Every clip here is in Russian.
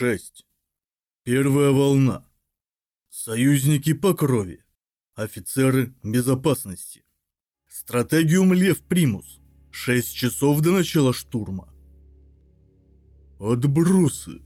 6. Первая волна. Союзники по крови. Офицеры безопасности. Стратегиум Лев Примус. 6 часов до начала штурма. Отбросы.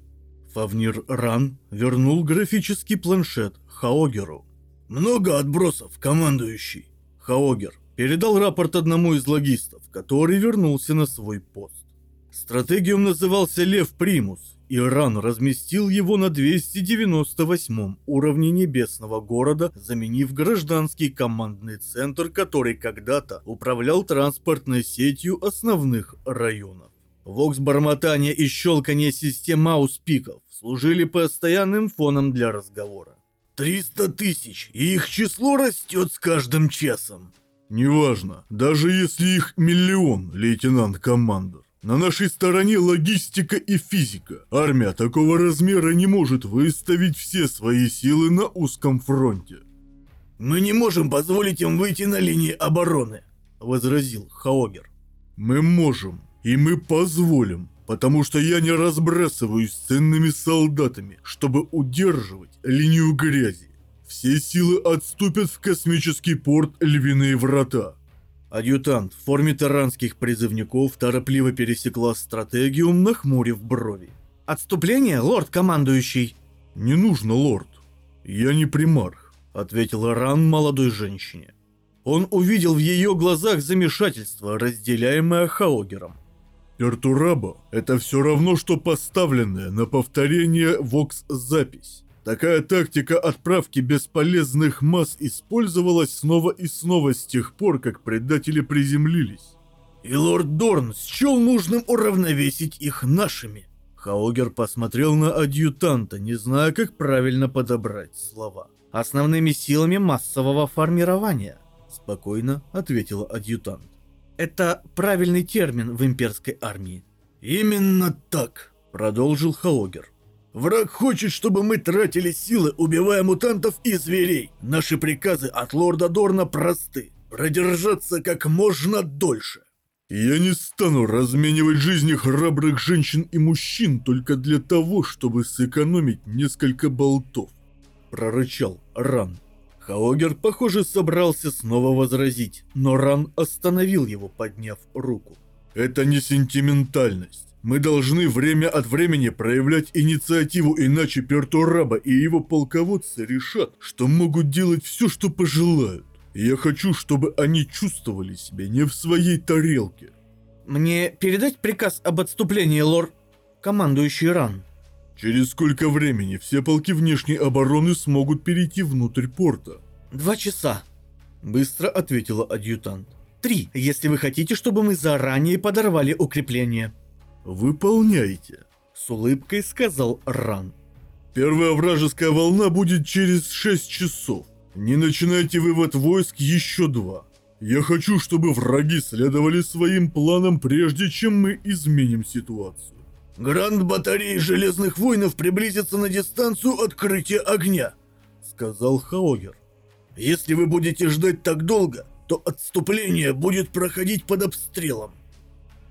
Фавнир Ран вернул графический планшет Хаогеру. Много отбросов, командующий. Хаогер передал рапорт одному из логистов, который вернулся на свой пост. Стратегиум назывался Лев Примус, Иран разместил его на 298 уровне небесного города, заменив гражданский командный центр, который когда-то управлял транспортной сетью основных районов. Вокс-бормотание и щелканье систем мауспиков служили постоянным фоном для разговора. «Триста тысяч, и их число растет с каждым часом!» «Неважно, даже если их миллион, лейтенант-командор. На нашей стороне логистика и физика. Армия такого размера не может выставить все свои силы на узком фронте. «Мы не можем позволить им выйти на линии обороны», — возразил Хаогер. «Мы можем, и мы позволим, потому что я не разбрасываюсь ценными солдатами, чтобы удерживать линию грязи. Все силы отступят в космический порт Львиные Врата. Адъютант в форме таранских призывников торопливо пересекла стратегиум, нахмурив брови. «Отступление, лорд-командующий?» «Не нужно, лорд. Я не примарх», — ответил Ран молодой женщине. Он увидел в ее глазах замешательство, разделяемое Хаогером. «Пертураба — это все равно, что поставленная на повторение вокс-запись. Такая тактика отправки бесполезных масс использовалась снова и снова с тех пор, как предатели приземлились. И лорд Дорн счел нужным уравновесить их нашими. Хаогер посмотрел на адъютанта, не зная, как правильно подобрать слова. Основными силами массового формирования, спокойно ответил адъютант. Это правильный термин в имперской армии. Именно так, продолжил Хаогер. Враг хочет, чтобы мы тратили силы, убивая мутантов и зверей. Наши приказы от лорда Дорна просты. Продержаться как можно дольше. Я не стану разменивать жизни храбрых женщин и мужчин только для того, чтобы сэкономить несколько болтов. Прорычал Ран. Хаогер, похоже, собрался снова возразить, но Ран остановил его, подняв руку. Это не сентиментальность. Мы должны время от времени проявлять инициативу, иначе Пертураба и его полководцы решат, что могут делать все, что пожелают. я хочу, чтобы они чувствовали себя не в своей тарелке. Мне передать приказ об отступлении, лор... командующий Ран? Через сколько времени все полки внешней обороны смогут перейти внутрь порта? Два часа, быстро ответила адъютант. Три, если вы хотите, чтобы мы заранее подорвали укрепление. «Выполняйте», — с улыбкой сказал Ран. «Первая вражеская волна будет через 6 часов. Не начинайте вывод войск еще два. Я хочу, чтобы враги следовали своим планам, прежде чем мы изменим ситуацию». «Гранд батареи Железных Воинов приблизится на дистанцию открытия огня», — сказал Хаогер. «Если вы будете ждать так долго, то отступление будет проходить под обстрелом.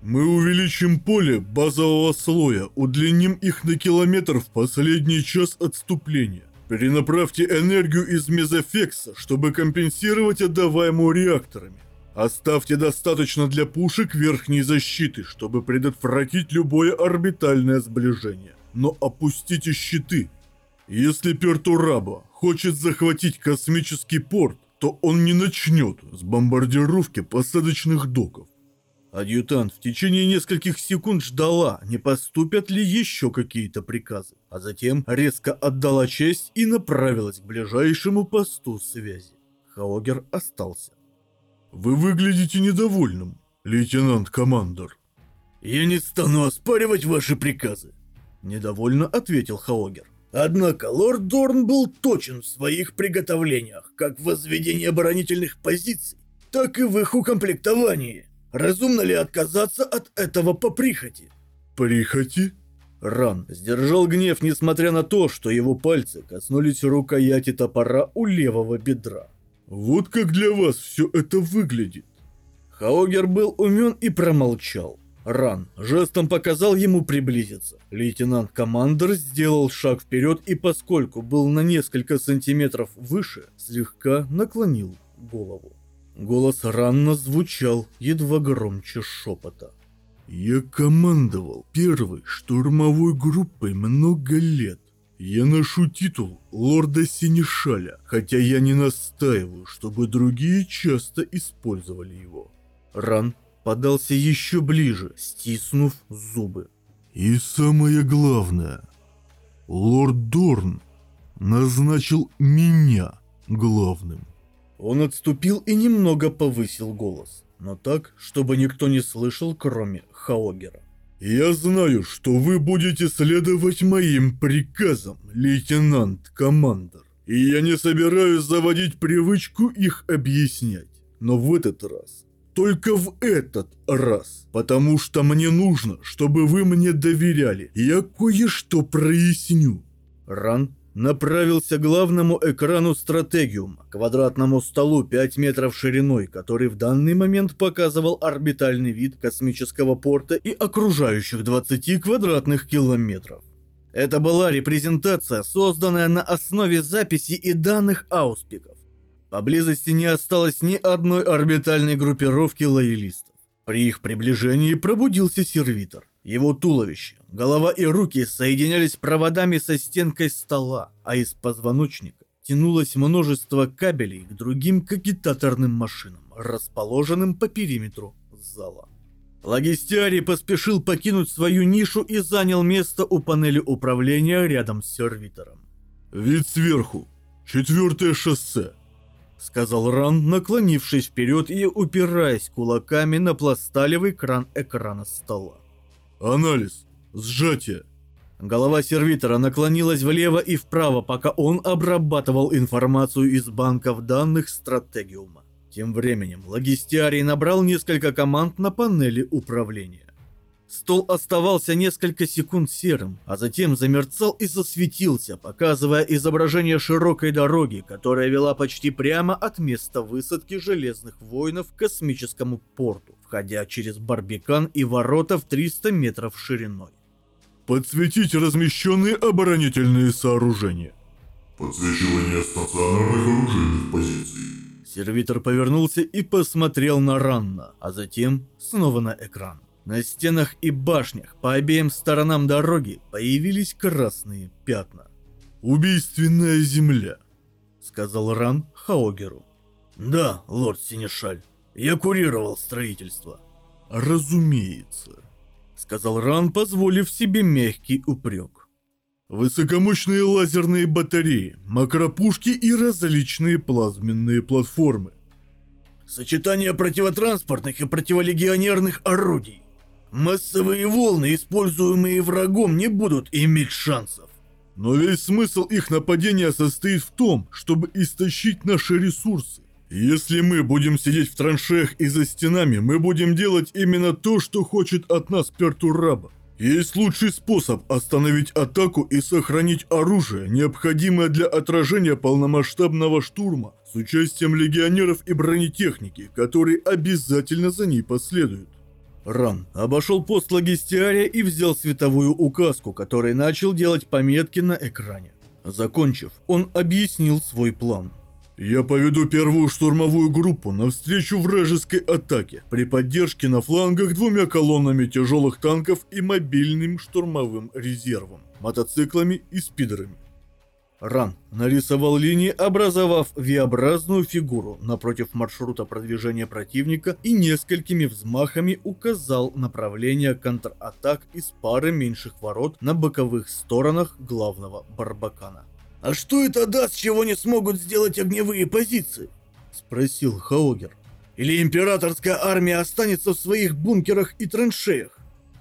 Мы увеличим поле базового слоя, удлиним их на километр в последний час отступления. Перенаправьте энергию из мезофекса, чтобы компенсировать отдаваемую реакторами. Оставьте достаточно для пушек верхней защиты, чтобы предотвратить любое орбитальное сближение. Но опустите щиты. Если Пертураба хочет захватить космический порт, то он не начнет с бомбардировки посадочных доков. Адъютант в течение нескольких секунд ждала, не поступят ли еще какие-то приказы, а затем резко отдала честь и направилась к ближайшему посту связи. Хаогер остался. «Вы выглядите недовольным, лейтенант-командор». «Я не стану оспаривать ваши приказы», — недовольно ответил Хаогер. Однако лорд Дорн был точен в своих приготовлениях, как в возведении оборонительных позиций, так и в их укомплектовании. Разумно ли отказаться от этого по прихоти? Прихоти? Ран сдержал гнев, несмотря на то, что его пальцы коснулись рукояти топора у левого бедра. Вот как для вас все это выглядит. Хаогер был умен и промолчал. Ран жестом показал ему приблизиться. Лейтенант-командер сделал шаг вперед и, поскольку был на несколько сантиметров выше, слегка наклонил голову. Голос Ранна звучал едва громче шепота. «Я командовал первой штурмовой группой много лет. Я ношу титул лорда Синишаля, хотя я не настаиваю, чтобы другие часто использовали его». Ран подался еще ближе, стиснув зубы. И самое главное, лорд Дорн назначил меня главным. Он отступил и немного повысил голос, но так, чтобы никто не слышал, кроме Хаогера. «Я знаю, что вы будете следовать моим приказам, лейтенант-командор, и я не собираюсь заводить привычку их объяснять, но в этот раз только в этот раз. Потому что мне нужно, чтобы вы мне доверяли. Я кое-что проясню. Ран направился к главному экрану стратегиума, квадратному столу 5 метров шириной, который в данный момент показывал орбитальный вид космического порта и окружающих 20 квадратных километров. Это была репрезентация, созданная на основе записи и данных ауспиков. Поблизости не осталось ни одной орбитальной группировки лоялистов. При их приближении пробудился сервитор. Его туловище, голова и руки соединялись проводами со стенкой стола, а из позвоночника тянулось множество кабелей к другим кагитаторным машинам, расположенным по периметру зала. Логистиарий поспешил покинуть свою нишу и занял место у панели управления рядом с сервитором. «Вид сверху. Четвертое шоссе», сказал Ран, наклонившись вперед и упираясь кулаками на пласталевый кран экрана стола. «Анализ. Сжатие». Голова сервитора наклонилась влево и вправо, пока он обрабатывал информацию из банков данных стратегиума. Тем временем логистиарий набрал несколько команд на панели управления. Стол оставался несколько секунд серым, а затем замерцал и засветился, показывая изображение широкой дороги, которая вела почти прямо от места высадки Железных Воинов к космическому порту, входя через Барбикан и ворота в 300 метров шириной. Подсветить размещенные оборонительные сооружения. Подсвечивание стационарных оружейных позиций. Сервитор повернулся и посмотрел на Ранна, а затем снова на экран. На стенах и башнях по обеим сторонам дороги появились красные пятна. «Убийственная земля», — сказал Ран Хаогеру. «Да, лорд Синешаль, я курировал строительство». «Разумеется», — сказал Ран, позволив себе мягкий упрек. «Высокомощные лазерные батареи, макропушки и различные плазменные платформы. Сочетание противотранспортных и противолегионерных орудий. Массовые волны, используемые врагом, не будут иметь шансов. Но весь смысл их нападения состоит в том, чтобы истощить наши ресурсы. Если мы будем сидеть в траншеях и за стенами, мы будем делать именно то, что хочет от нас Пертураба. Есть лучший способ остановить атаку и сохранить оружие, необходимое для отражения полномасштабного штурма с участием легионеров и бронетехники, которые обязательно за ней последуют. Ран обошел пост логистиария и взял световую указку, которой начал делать пометки на экране. Закончив, он объяснил свой план. «Я поведу первую штурмовую группу навстречу вражеской атаке при поддержке на флангах двумя колоннами тяжелых танков и мобильным штурмовым резервом, мотоциклами и спидерами. Ран нарисовал линии, образовав V-образную фигуру напротив маршрута продвижения противника и несколькими взмахами указал направление контратак из пары меньших ворот на боковых сторонах главного Барбакана. «А что это даст, чего не смогут сделать огневые позиции?» – спросил Хаогер. «Или императорская армия останется в своих бункерах и траншеях?»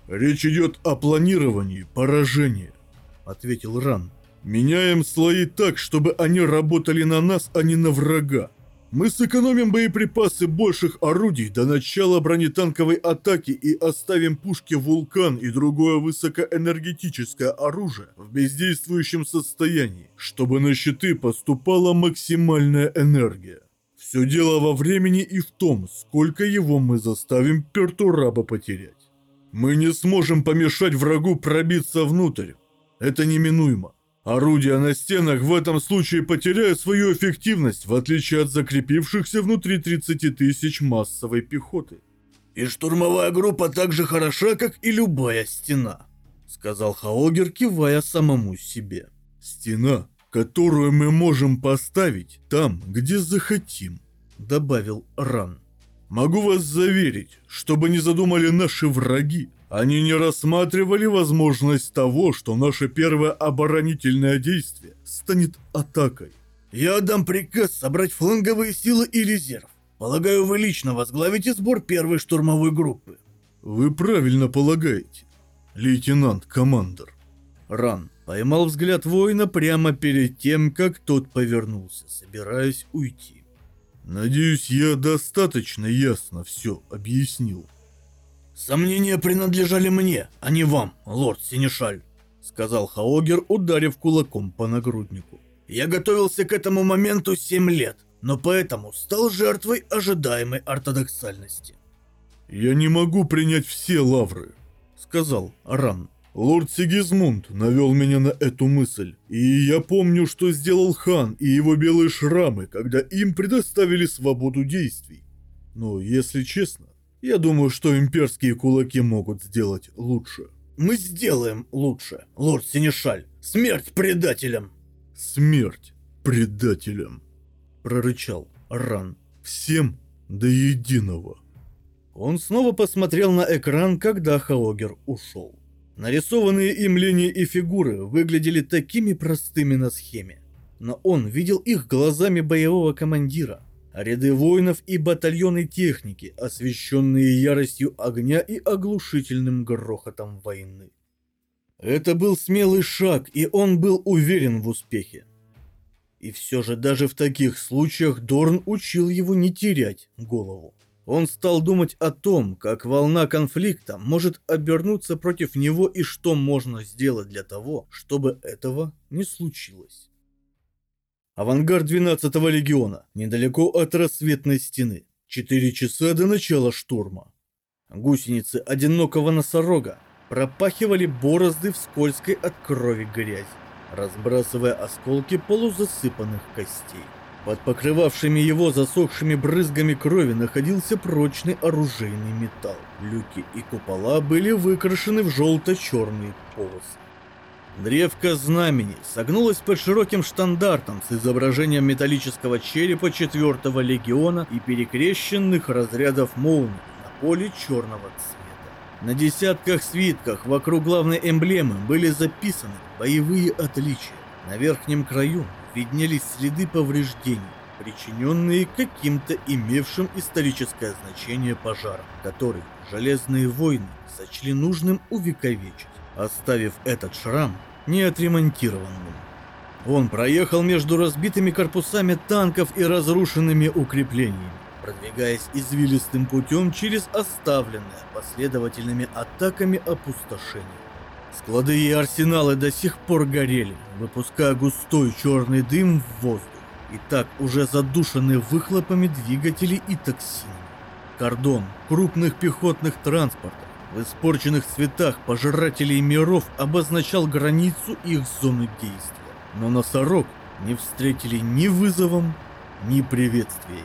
«Речь идет о планировании поражения», – ответил Ран. Меняем слои так, чтобы они работали на нас, а не на врага. Мы сэкономим боеприпасы больших орудий до начала бронетанковой атаки и оставим пушки «Вулкан» и другое высокоэнергетическое оружие в бездействующем состоянии, чтобы на щиты поступала максимальная энергия. Все дело во времени и в том, сколько его мы заставим Пертураба потерять. Мы не сможем помешать врагу пробиться внутрь. Это неминуемо. Орудия на стенах в этом случае потеряют свою эффективность, в отличие от закрепившихся внутри 30 тысяч массовой пехоты. «И штурмовая группа так же хороша, как и любая стена», — сказал Хаогер, кивая самому себе. «Стена, которую мы можем поставить там, где захотим», — добавил Ран. «Могу вас заверить, чтобы не задумали наши враги, они не рассматривали возможность того, что наше первое оборонительное действие станет атакой. Я отдам приказ собрать фланговые силы и резерв. Полагаю, вы лично возглавите сбор первой штурмовой группы. Вы правильно полагаете, лейтенант-командор. Ран поймал взгляд воина прямо перед тем, как тот повернулся, собираясь уйти. Надеюсь, я достаточно ясно все объяснил. «Сомнения принадлежали мне, а не вам, лорд Синишаль», — сказал Хаогер, ударив кулаком по нагруднику. «Я готовился к этому моменту семь лет, но поэтому стал жертвой ожидаемой ортодоксальности». «Я не могу принять все лавры», — сказал Ран. «Лорд Сигизмунд навел меня на эту мысль, и я помню, что сделал хан и его белые шрамы, когда им предоставили свободу действий. Но, если честно, я думаю, что имперские кулаки могут сделать лучше. Мы сделаем лучше, лорд Синишаль. Смерть предателям! Смерть предателям! Прорычал Ран. Всем до единого. Он снова посмотрел на экран, когда Хаогер ушел. Нарисованные им линии и фигуры выглядели такими простыми на схеме. Но он видел их глазами боевого командира – ряды воинов и батальоны техники, освещенные яростью огня и оглушительным грохотом войны. Это был смелый шаг, и он был уверен в успехе. И все же даже в таких случаях Дорн учил его не терять голову. Он стал думать о том, как волна конфликта может обернуться против него и что можно сделать для того, чтобы этого не случилось. Авангард 12-го легиона, недалеко от рассветной стены. Четыре часа до начала штурма. Гусеницы одинокого носорога пропахивали борозды в скользкой от крови грязи, разбрасывая осколки полузасыпанных костей. Под покрывавшими его засохшими брызгами крови находился прочный оружейный металл. Люки и купола были выкрашены в желто-черные полосы. Древко знамени согнулось под широким штандартом с изображением металлического черепа 4-го легиона и перекрещенных разрядов молний на поле черного цвета. На десятках свитках вокруг главной эмблемы были записаны боевые отличия. На верхнем краю виднелись следы повреждений, причиненные каким-то имевшим историческое значение пожаром, который железные войны сочли нужным увековечить оставив этот шрам неотремонтированным. Он проехал между разбитыми корпусами танков и разрушенными укреплениями, продвигаясь извилистым путем через оставленное последовательными атаками опустошение. Склады и арсеналы до сих пор горели, выпуская густой черный дым в воздух, и так уже задушены выхлопами двигателей и токсинами. Кордон крупных пехотных транспортов в испорченных цветах пожирателей миров обозначал границу их зоны действия. Но носорог не встретили ни вызовом, ни приветствиями.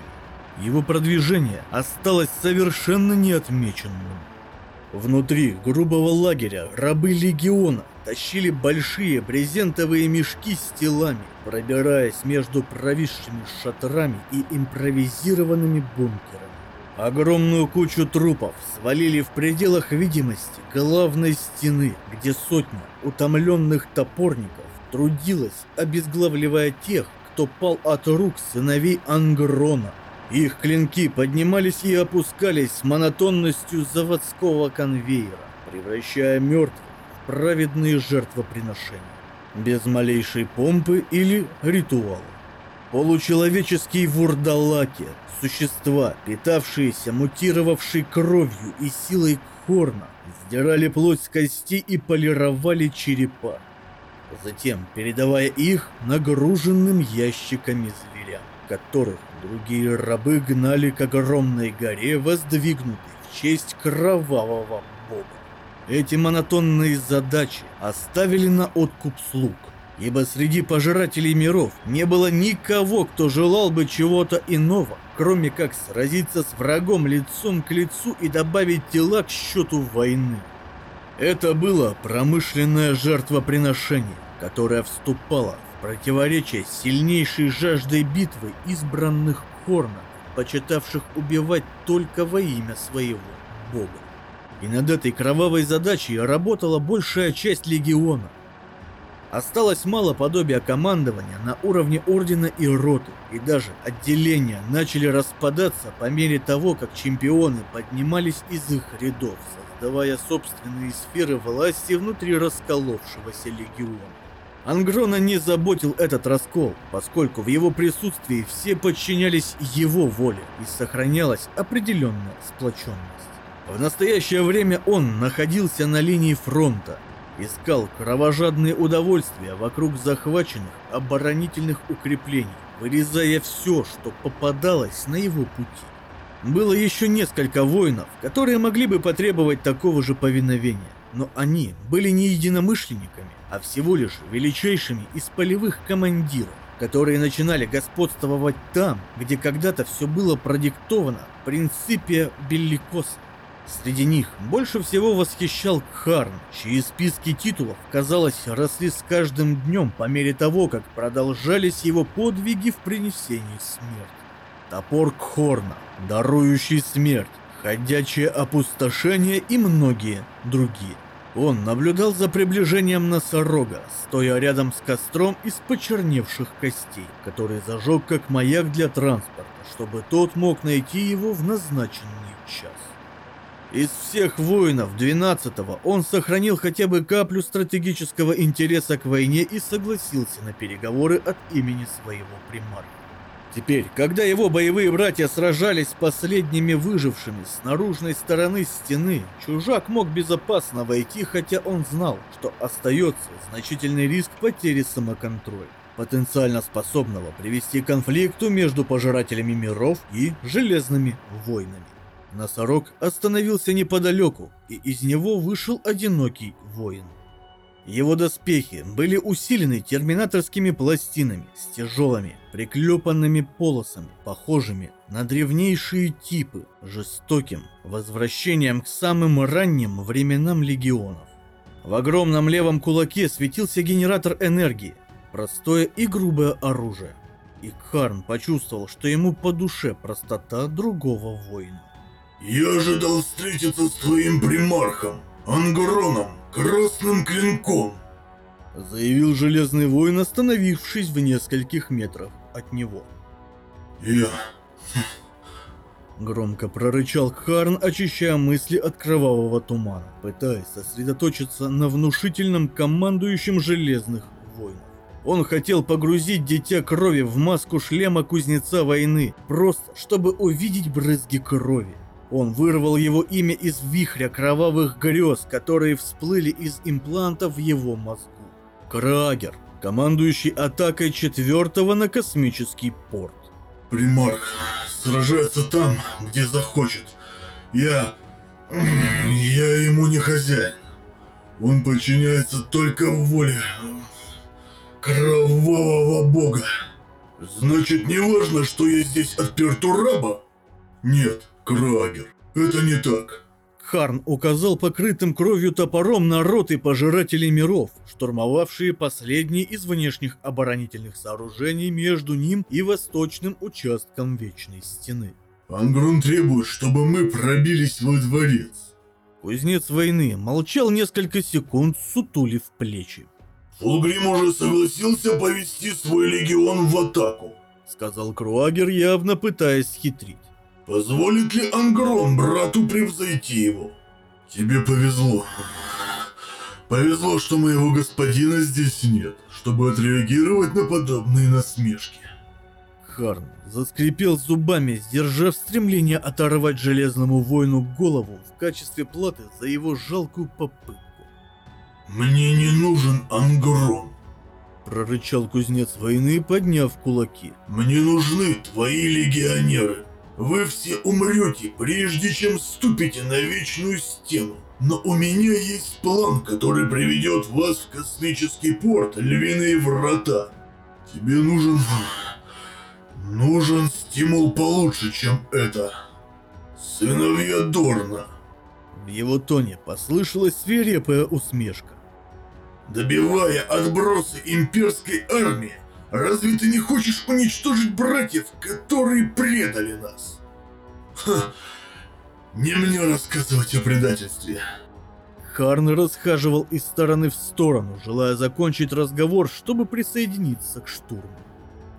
Его продвижение осталось совершенно неотмеченным. Внутри грубого лагеря рабы легиона тащили большие брезентовые мешки с телами, пробираясь между провисшими шатрами и импровизированными бункерами. Огромную кучу трупов свалили в пределах видимости главной стены, где сотня утомленных топорников трудилась, обезглавливая тех, кто пал от рук сыновей Ангрона. Их клинки поднимались и опускались с монотонностью заводского конвейера, превращая мертвых в праведные жертвоприношения, без малейшей помпы или ритуала. Получеловеческие вурдалаки Существа, питавшиеся мутировавшей кровью и силой корна, сдирали плоть с костей и полировали черепа, затем передавая их нагруженным ящиками зверям, которых другие рабы гнали к огромной горе, воздвигнутой в честь кровавого бога. Эти монотонные задачи оставили на откуп слуг, ибо среди пожирателей миров не было никого, кто желал бы чего-то иного, кроме как сразиться с врагом лицом к лицу и добавить тела к счету войны. Это было промышленное жертвоприношение, которое вступало в противоречие сильнейшей жаждой битвы избранных Хорна, почитавших убивать только во имя своего бога. И над этой кровавой задачей работала большая часть легиона. Осталось мало подобия командования на уровне ордена и роты, и даже отделения начали распадаться по мере того, как чемпионы поднимались из их рядов, создавая собственные сферы власти внутри расколовшегося легиона. Ангрона не заботил этот раскол, поскольку в его присутствии все подчинялись его воле и сохранялась определенная сплоченность. В настоящее время он находился на линии фронта, искал кровожадные удовольствия вокруг захваченных оборонительных укреплений, вырезая все, что попадалось на его пути. Было еще несколько воинов, которые могли бы потребовать такого же повиновения, но они были не единомышленниками, а всего лишь величайшими из полевых командиров, которые начинали господствовать там, где когда-то все было продиктовано принципе Белликоса. Среди них больше всего восхищал Кхарн, чьи списки титулов, казалось, росли с каждым днем по мере того, как продолжались его подвиги в принесении смерти. Топор Кхорна, дарующий смерть, ходячее опустошение и многие другие. Он наблюдал за приближением носорога, стоя рядом с костром из почерневших костей, который зажег как маяк для транспорта, чтобы тот мог найти его в назначенный час. Из всех воинов 12-го он сохранил хотя бы каплю стратегического интереса к войне и согласился на переговоры от имени своего примарха. Теперь, когда его боевые братья сражались с последними выжившими с наружной стороны стены, чужак мог безопасно войти, хотя он знал, что остается значительный риск потери самоконтроля, потенциально способного привести к конфликту между пожирателями миров и железными войнами. Носорог остановился неподалеку, и из него вышел одинокий воин. Его доспехи были усилены терминаторскими пластинами с тяжелыми, приклепанными полосами, похожими на древнейшие типы, жестоким возвращением к самым ранним временам легионов. В огромном левом кулаке светился генератор энергии, простое и грубое оружие. И Карн почувствовал, что ему по душе простота другого воина. Я ожидал встретиться с твоим примархом, Ангроном, красным клинком. Заявил Железный Воин, остановившись в нескольких метрах от него. Я... Громко прорычал Харн, очищая мысли от кровавого тумана, пытаясь сосредоточиться на внушительном командующем Железных Воинов. Он хотел погрузить Дитя Крови в маску шлема Кузнеца Войны, просто чтобы увидеть брызги крови. Он вырвал его имя из вихря кровавых грез, которые всплыли из импланта в его мозгу. Крагер, командующий атакой четвертого на космический порт. Примарх сражается там, где захочет. Я... Я ему не хозяин. Он подчиняется только воле кровавого бога. Значит, не важно, что я здесь отперт у раба? Нет, Крагер, это не так. Харн указал покрытым кровью топором на роты пожирателей миров, штурмовавшие последние из внешних оборонительных сооружений между ним и восточным участком Вечной Стены. Ангрун требует, чтобы мы пробились во дворец. Кузнец войны молчал несколько секунд, сутулив плечи. Фулгрим уже согласился повести свой легион в атаку. Сказал Круагер, явно пытаясь хитрить. Позволит ли Ангрон брату превзойти его? Тебе повезло. Повезло, что моего господина здесь нет, чтобы отреагировать на подобные насмешки. Харн заскрипел зубами, сдержав стремление оторвать Железному Воину голову в качестве платы за его жалкую попытку. «Мне не нужен Ангрон», — прорычал кузнец войны, подняв кулаки. «Мне нужны твои легионеры. Вы все умрете, прежде чем ступите на вечную стену. Но у меня есть план, который приведет вас в космический порт Львиные Врата. Тебе нужен... Нужен стимул получше, чем это. Сыновья Дорна. В его тоне послышалась свирепая усмешка. Добивая отбросы имперской армии, разве ты не хочешь уничтожить братьев, которые предали нас? Ха, не мне рассказывать о предательстве. Харн расхаживал из стороны в сторону, желая закончить разговор, чтобы присоединиться к штурму.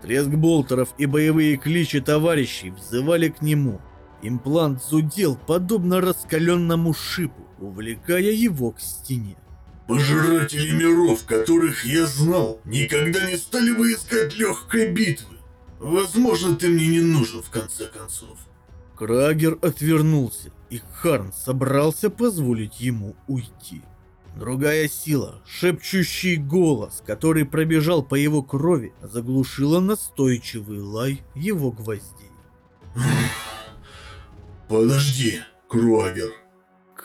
Треск болтеров и боевые кличи товарищей взывали к нему. Имплант зудел, подобно раскаленному шипу, увлекая его к стене. Пожиратели миров, которых я знал, никогда не стали бы искать легкой битвы. Возможно, ты мне не нужен в конце концов. Крагер отвернулся, и Харн собрался позволить ему уйти. Другая сила, шепчущий голос, который пробежал по его крови, заглушила настойчивый лай его гвоздей. Подожди, Круагер.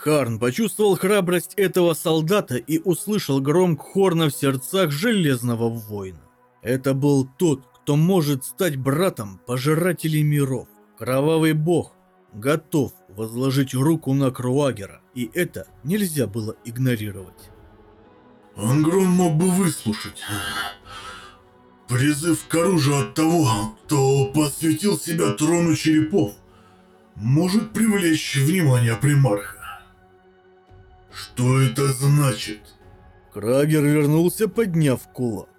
Харн почувствовал храбрость этого солдата и услышал гром Хорна в сердцах Железного Воина. Это был тот, кто может стать братом Пожирателей Миров. Кровавый бог готов возложить руку на Круагера, и это нельзя было игнорировать. Ангрон мог бы выслушать. Призыв к оружию от того, кто посвятил себя трону черепов, может привлечь внимание примарха. Что это значит? Крагер вернулся, подняв кулак.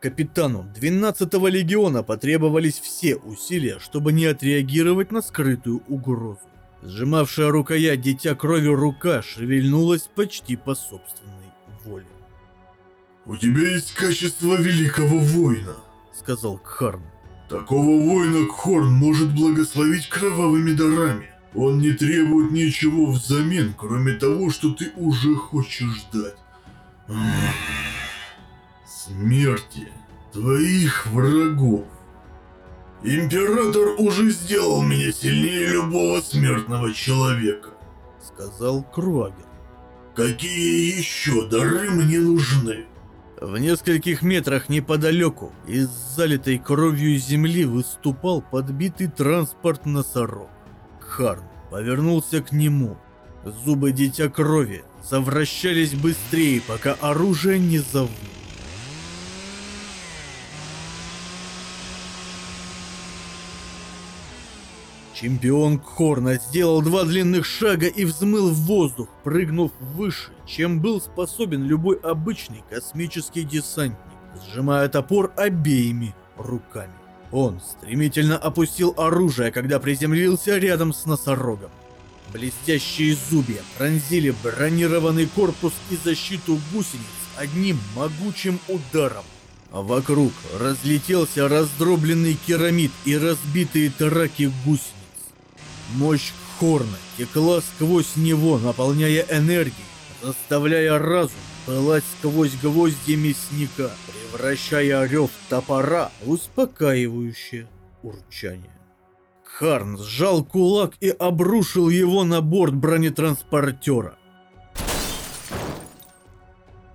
Капитану 12-го легиона потребовались все усилия, чтобы не отреагировать на скрытую угрозу. Сжимавшая рукоять дитя крови рука шевельнулась почти по собственной воле. «У тебя есть качество великого воина», — сказал Кхарн. «Такого воина Кхорн может благословить кровавыми дарами. Он не требует ничего взамен, кроме того, что ты уже хочешь дать. Смерти твоих врагов. Император уже сделал меня сильнее любого смертного человека, сказал Круагер. Какие еще дары мне нужны? В нескольких метрах неподалеку из залитой кровью земли выступал подбитый транспорт-носорог. Харн повернулся к нему. Зубы Дитя Крови завращались быстрее, пока оружие не завыло. Чемпион Хорна сделал два длинных шага и взмыл в воздух, прыгнув выше, чем был способен любой обычный космический десантник, сжимая топор обеими руками. Он стремительно опустил оружие, когда приземлился рядом с носорогом. Блестящие зубья пронзили бронированный корпус и защиту гусениц одним могучим ударом. А вокруг разлетелся раздробленный керамид и разбитые траки гусениц. Мощь Хорна текла сквозь него, наполняя энергией, заставляя разум пылать сквозь гвозди мясника, превращая рев топора в успокаивающее урчание. Харн сжал кулак и обрушил его на борт бронетранспортера.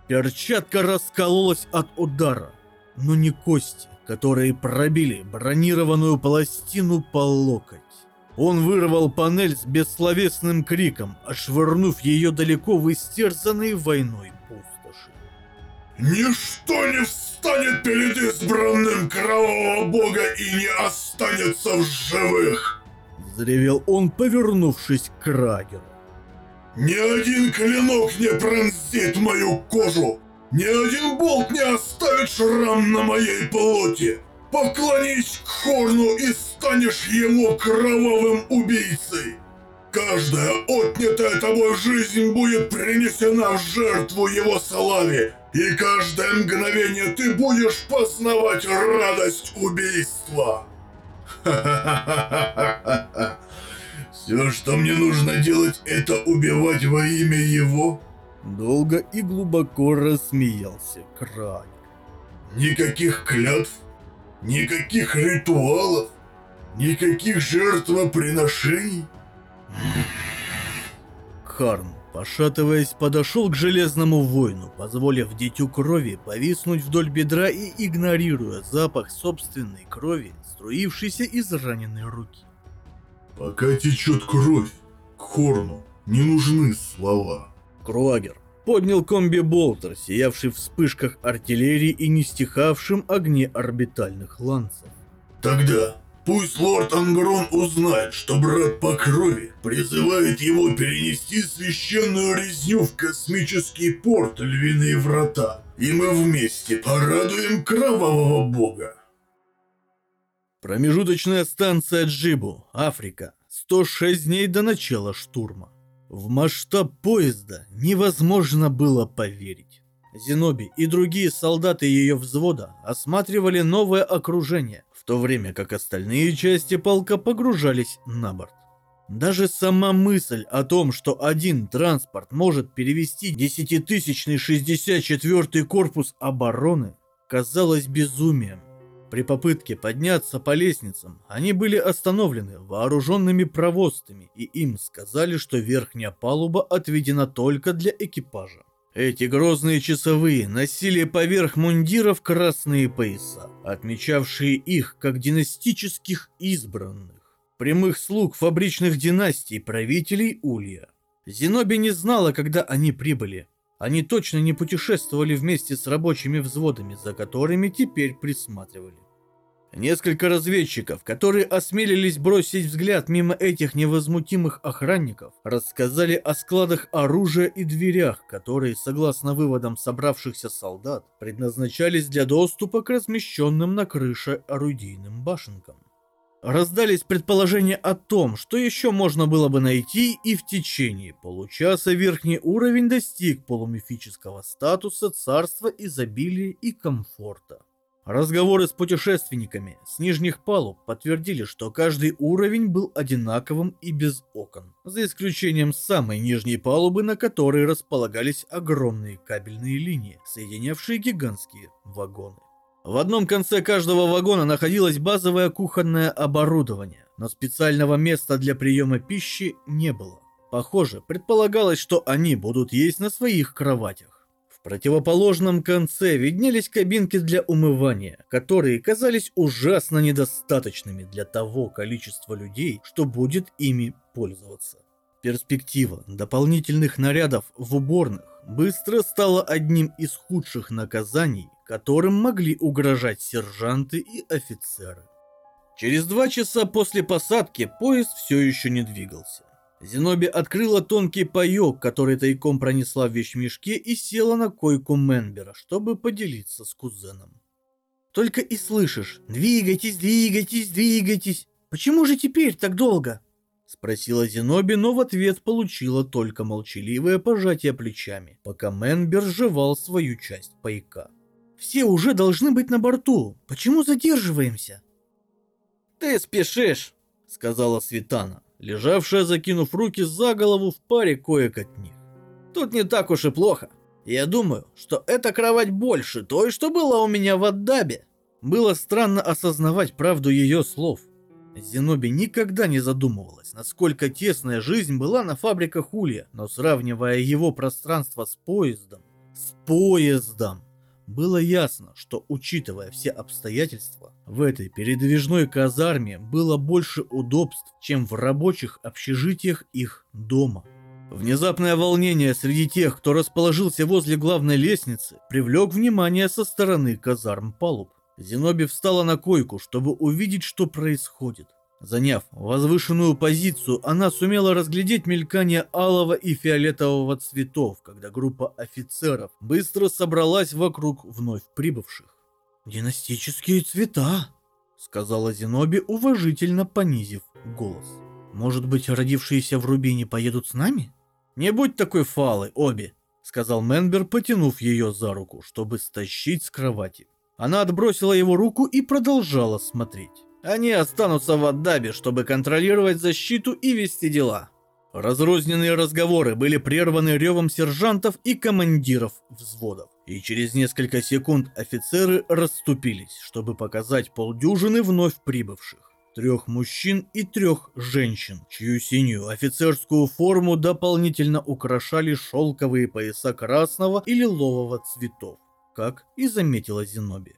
Перчатка раскололась от удара, но не кости, которые пробили бронированную пластину по локоть. Он вырвал панель с бессловесным криком, ошвырнув ее далеко в истерзанные войной. «Ничто не встанет перед избранным кровавого бога и не останется в живых!» Заревел он, повернувшись к Крагеру. «Ни один клинок не пронзит мою кожу! Ни один болт не оставит шрам на моей плоти! Поклонись к Хорну и станешь его кровавым убийцей. Каждая отнятая тобой жизнь будет принесена в жертву его славе, и каждое мгновение ты будешь познавать радость убийства. Все, что мне нужно делать, это убивать во имя его? Долго и глубоко рассмеялся Край. Никаких клятв, Никаких ритуалов? Никаких жертвоприношений? Харн Пошатываясь, подошел к железному воину, позволив дитю крови повиснуть вдоль бедра и игнорируя запах собственной крови, струившейся из раненой руки. Пока течет кровь, к Хорну не нужны слова. Круагер поднял комби-болтер, сиявший в вспышках артиллерии и не стихавшем огне орбитальных ланцев. Тогда пусть лорд Ангрон узнает, что брат по крови призывает его перенести священную резню в космический порт Львиные Врата, и мы вместе порадуем кровавого бога. Промежуточная станция Джибу, Африка. 106 дней до начала штурма. В масштаб поезда невозможно было поверить. Зеноби и другие солдаты ее взвода осматривали новое окружение, в то время как остальные части полка погружались на борт. Даже сама мысль о том, что один транспорт может перевести десятитысячный 64-й корпус обороны, казалась безумием. При попытке подняться по лестницам они были остановлены вооруженными проводцами, и им сказали, что верхняя палуба отведена только для экипажа. Эти грозные часовые носили поверх мундиров красные пояса, отмечавшие их как династических избранных, прямых слуг фабричных династий правителей Улья. Зеноби не знала, когда они прибыли, они точно не путешествовали вместе с рабочими взводами, за которыми теперь присматривали. Несколько разведчиков, которые осмелились бросить взгляд мимо этих невозмутимых охранников, рассказали о складах оружия и дверях, которые, согласно выводам собравшихся солдат, предназначались для доступа к размещенным на крыше орудийным башенкам. Раздались предположения о том, что еще можно было бы найти, и в течение получаса верхний уровень достиг полумифического статуса царства изобилия и комфорта. Разговоры с путешественниками с нижних палуб подтвердили, что каждый уровень был одинаковым и без окон, за исключением самой нижней палубы, на которой располагались огромные кабельные линии, соединявшие гигантские вагоны. В одном конце каждого вагона находилось базовое кухонное оборудование, но специального места для приема пищи не было. Похоже, предполагалось, что они будут есть на своих кроватях противоположном конце виднелись кабинки для умывания, которые казались ужасно недостаточными для того количества людей, что будет ими пользоваться. Перспектива дополнительных нарядов в уборных быстро стала одним из худших наказаний, которым могли угрожать сержанты и офицеры. Через два часа после посадки поезд все еще не двигался. Зеноби открыла тонкий паёк, который тайком пронесла в вещмешке и села на койку Менбера, чтобы поделиться с кузеном. Только и слышишь «Двигайтесь, двигайтесь, двигайтесь! Почему же теперь так долго?» Спросила Зеноби, но в ответ получила только молчаливое пожатие плечами, пока Менбер жевал свою часть пайка. «Все уже должны быть на борту. Почему задерживаемся?» «Ты спешишь», — сказала Светана лежавшая, закинув руки за голову в паре коек от них. Тут не так уж и плохо. Я думаю, что эта кровать больше той, что была у меня в Аддабе. Было странно осознавать правду ее слов. Зеноби никогда не задумывалась, насколько тесная жизнь была на фабриках Улья, но сравнивая его пространство с поездом, с поездом, было ясно, что, учитывая все обстоятельства, в этой передвижной казарме было больше удобств, чем в рабочих общежитиях их дома. Внезапное волнение среди тех, кто расположился возле главной лестницы, привлек внимание со стороны казарм палуб. Зеноби встала на койку, чтобы увидеть, что происходит. Заняв возвышенную позицию, она сумела разглядеть мелькание алого и фиолетового цветов, когда группа офицеров быстро собралась вокруг вновь прибывших. «Династические цвета», — сказала Зеноби, уважительно понизив голос. «Может быть, родившиеся в Рубине поедут с нами?» «Не будь такой фалы, обе», — сказал Менбер, потянув ее за руку, чтобы стащить с кровати. Она отбросила его руку и продолжала смотреть. Они останутся в Аддабе, чтобы контролировать защиту и вести дела. Разрозненные разговоры были прерваны ревом сержантов и командиров взводов. И через несколько секунд офицеры расступились, чтобы показать полдюжины вновь прибывших. трех мужчин и трех женщин, чью синюю офицерскую форму дополнительно украшали шелковые пояса красного и лилового цветов, как и заметила Зеноби.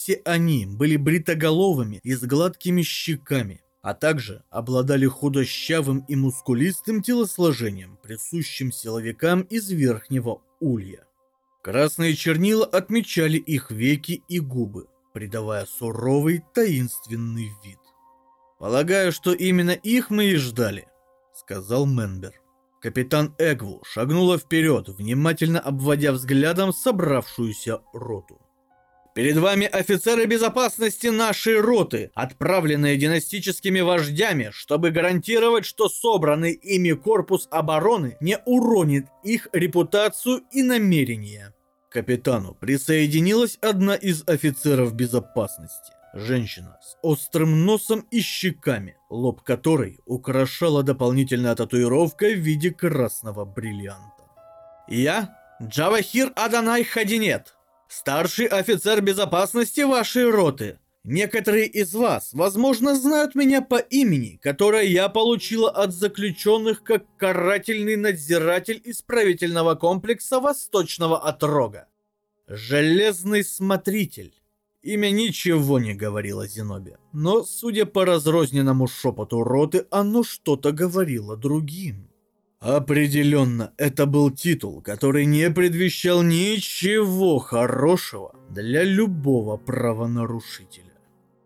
Все они были бритоголовыми и с гладкими щеками, а также обладали худощавым и мускулистым телосложением, присущим силовикам из верхнего улья. Красные чернила отмечали их веки и губы, придавая суровый таинственный вид. «Полагаю, что именно их мы и ждали», — сказал Менбер. Капитан Эгву шагнула вперед, внимательно обводя взглядом собравшуюся роту. Перед вами офицеры безопасности нашей роты, отправленные династическими вождями, чтобы гарантировать, что собранный ими корпус обороны не уронит их репутацию и намерения. К капитану присоединилась одна из офицеров безопасности. Женщина с острым носом и щеками, лоб которой украшала дополнительная татуировка в виде красного бриллианта. «Я Джавахир Аданай Хадинет, старший офицер безопасности вашей роты. Некоторые из вас, возможно, знают меня по имени, которое я получила от заключенных как карательный надзиратель исправительного комплекса Восточного Отрога. Железный Смотритель. Имя ничего не говорило Зенобе, но, судя по разрозненному шепоту роты, оно что-то говорило другим. Определенно, это был титул, который не предвещал ничего хорошего для любого правонарушителя.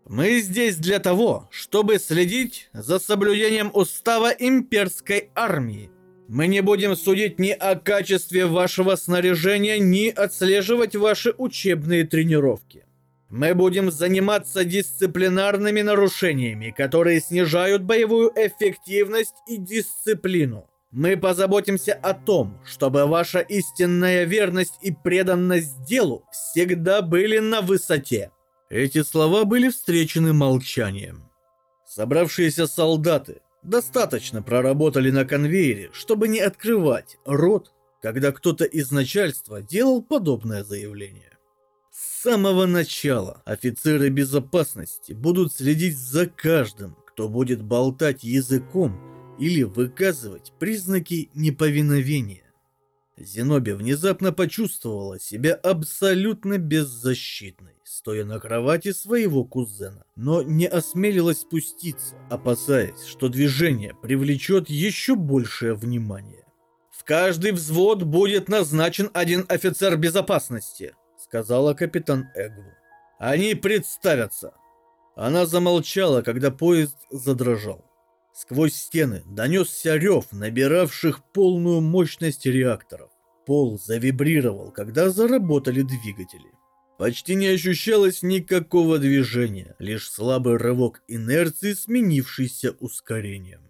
Мы здесь для того, чтобы следить за соблюдением устава имперской армии. Мы не будем судить ни о качестве вашего снаряжения, ни отслеживать ваши учебные тренировки. Мы будем заниматься дисциплинарными нарушениями, которые снижают боевую эффективность и дисциплину. Мы позаботимся о том, чтобы ваша истинная верность и преданность делу всегда были на высоте. Эти слова были встречены молчанием. Собравшиеся солдаты достаточно проработали на конвейере, чтобы не открывать рот, когда кто-то из начальства делал подобное заявление. С самого начала офицеры безопасности будут следить за каждым, кто будет болтать языком или выказывать признаки неповиновения. Зеноби внезапно почувствовала себя абсолютно беззащитной, стоя на кровати своего кузена, но не осмелилась спуститься, опасаясь, что движение привлечет еще большее внимание. «В каждый взвод будет назначен один офицер безопасности», сказала капитан Эгву. «Они представятся». Она замолчала, когда поезд задрожал. Сквозь стены донесся рев, набиравших полную мощность реакторов. Пол завибрировал, когда заработали двигатели. Почти не ощущалось никакого движения, лишь слабый рывок инерции, сменившийся ускорением.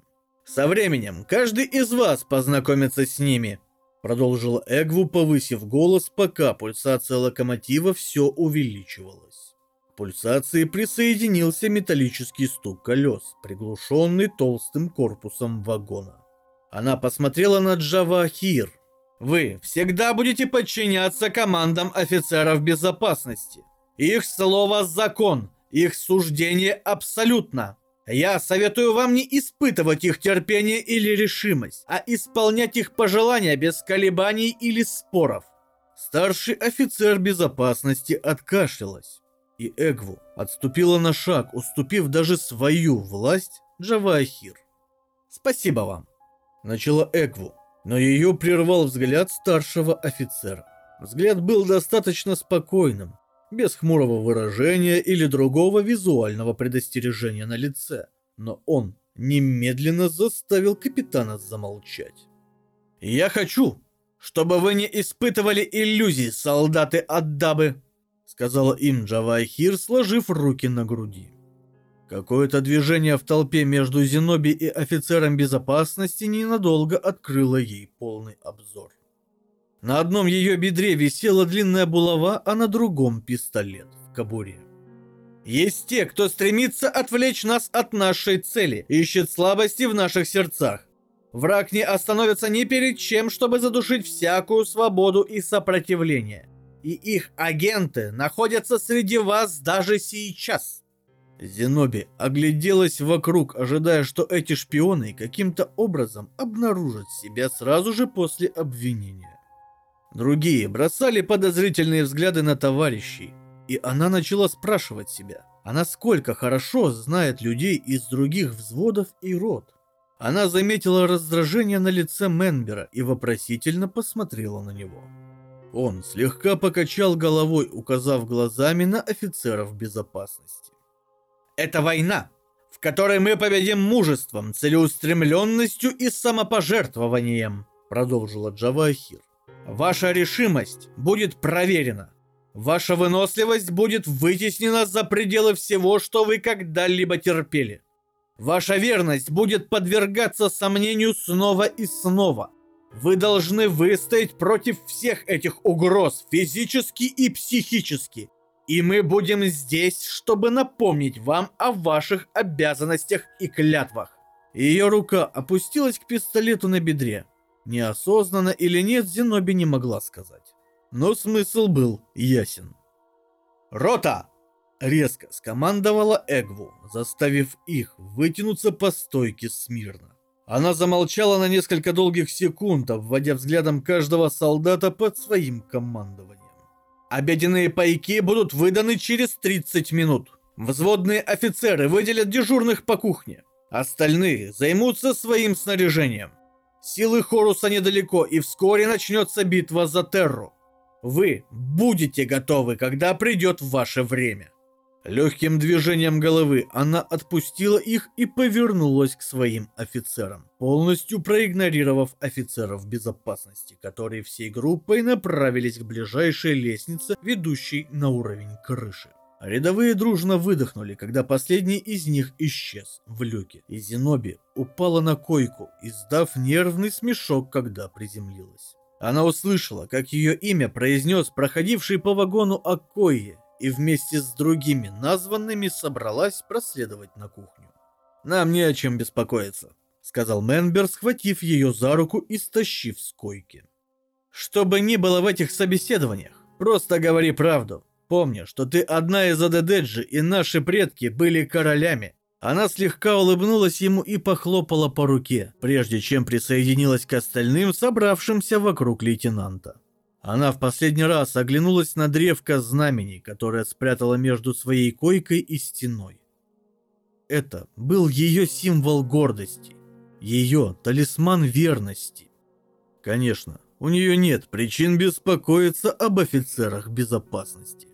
«Со временем каждый из вас познакомится с ними», продолжил Эгву, повысив голос, пока пульсация локомотива все увеличивалась. Пульсации присоединился металлический стук колес, приглушенный толстым корпусом вагона. Она посмотрела на Джава Хир. «Вы всегда будете подчиняться командам офицеров безопасности. Их слово – закон, их суждение – абсолютно. Я советую вам не испытывать их терпение или решимость, а исполнять их пожелания без колебаний или споров». Старший офицер безопасности откашлялась и Эгву отступила на шаг, уступив даже свою власть Джавахир. «Спасибо вам», — начала Эгву, но ее прервал взгляд старшего офицера. Взгляд был достаточно спокойным, без хмурого выражения или другого визуального предостережения на лице, но он немедленно заставил капитана замолчать. «Я хочу, чтобы вы не испытывали иллюзий, солдаты Аддабы», сказала им Джавайхир, сложив руки на груди. Какое-то движение в толпе между Зеноби и офицером безопасности ненадолго открыло ей полный обзор. На одном ее бедре висела длинная булава, а на другом пистолет в кобуре. Есть те, кто стремится отвлечь нас от нашей цели, ищет слабости в наших сердцах. Враг не остановится ни перед чем, чтобы задушить всякую свободу и сопротивление и их агенты находятся среди вас даже сейчас. Зеноби огляделась вокруг, ожидая, что эти шпионы каким-то образом обнаружат себя сразу же после обвинения. Другие бросали подозрительные взгляды на товарищей, и она начала спрашивать себя, а насколько хорошо знает людей из других взводов и рот. Она заметила раздражение на лице Менбера и вопросительно посмотрела на него. Он слегка покачал головой, указав глазами на офицеров безопасности. «Это война, в которой мы победим мужеством, целеустремленностью и самопожертвованием», продолжила Джавахир. «Ваша решимость будет проверена. Ваша выносливость будет вытеснена за пределы всего, что вы когда-либо терпели. Ваша верность будет подвергаться сомнению снова и снова. Вы должны выстоять против всех этих угроз, физически и психически. И мы будем здесь, чтобы напомнить вам о ваших обязанностях и клятвах. Ее рука опустилась к пистолету на бедре. Неосознанно или нет, Зеноби не могла сказать. Но смысл был ясен. «Рота!» — резко скомандовала Эгву, заставив их вытянуться по стойке смирно. Она замолчала на несколько долгих секунд, обводя взглядом каждого солдата под своим командованием. Обеденные пайки будут выданы через 30 минут. Взводные офицеры выделят дежурных по кухне. Остальные займутся своим снаряжением. Силы Хоруса недалеко, и вскоре начнется битва за Терру. Вы будете готовы, когда придет ваше время. Легким движением головы она отпустила их и повернулась к своим офицерам, полностью проигнорировав офицеров безопасности, которые всей группой направились к ближайшей лестнице, ведущей на уровень крыши. Рядовые дружно выдохнули, когда последний из них исчез в люке, и Зеноби упала на койку, издав нервный смешок, когда приземлилась. Она услышала, как ее имя произнес проходивший по вагону Аккойе, и вместе с другими названными собралась проследовать на кухню. «Нам не о чем беспокоиться», — сказал Менбер, схватив ее за руку и стащив с койки. «Что бы ни было в этих собеседованиях, просто говори правду. Помни, что ты одна из Адедеджи, и наши предки были королями». Она слегка улыбнулась ему и похлопала по руке, прежде чем присоединилась к остальным, собравшимся вокруг лейтенанта. Она в последний раз оглянулась на древко знамени, которое спрятала между своей койкой и стеной. Это был ее символ гордости, ее талисман верности. Конечно, у нее нет причин беспокоиться об офицерах безопасности.